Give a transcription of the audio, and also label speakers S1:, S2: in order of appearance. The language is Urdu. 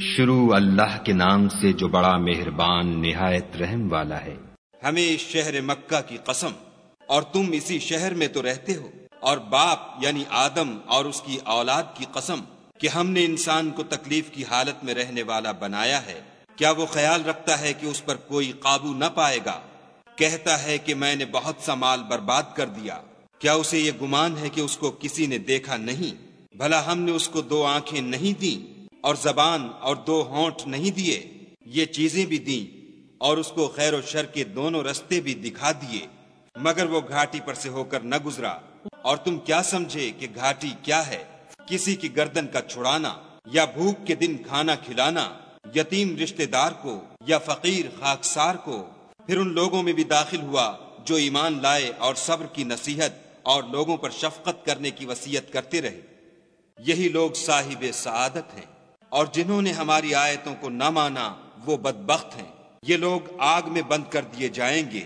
S1: شروع اللہ کے نام سے جو بڑا مہربان نہایت رحم والا ہے۔
S2: ہمیں اس شہر مکہ کی قسم اور تم اسی شہر میں تو رہتے ہو اور باپ یعنی آدم اور اس کی اولاد کی قسم کہ ہم نے انسان کو تکلیف کی حالت میں رہنے والا بنایا ہے۔ کیا وہ خیال رکھتا ہے کہ اس پر کوئی قابو نہ پائے گا؟ کہتا ہے کہ میں نے بہت سا مال برباد کر دیا۔ کیا اسے یہ گمان ہے کہ اس کو کسی نے دیکھا نہیں؟ بھلا ہم نے اس کو دو آنکھیں نہیں دیں۔ اور زبان اور دو ہونٹ نہیں دیے، یہ چیزیں بھی دیں اور اس کو خیر و شر کے دونوں رستے بھی دکھا دیے۔ مگر وہ گھاٹی پر سے ہو کر نہ گزرا۔ اور تم کیا سمجھے کہ گھاٹی کیا ہے؟ کسی کی گردن کا چھڑانا یا بھوک کے دن کھانا کھلانا، یتیم رشتہ دار کو یا فقیر خاکسار کو۔ پھر ان لوگوں میں بھی داخل ہوا جو ایمان لائے اور صبر کی نصیحت اور لوگوں پر شفقت کرنے کی وسیعت کرتے رہے۔ یہی لوگ صاحب سعادت ہیں۔ اور جنہوں نے ہماری آیتوں کو نہ مانا، وہ بدبخت ہیں۔ یہ لوگ آگ میں بند کر دیے جائیں گے۔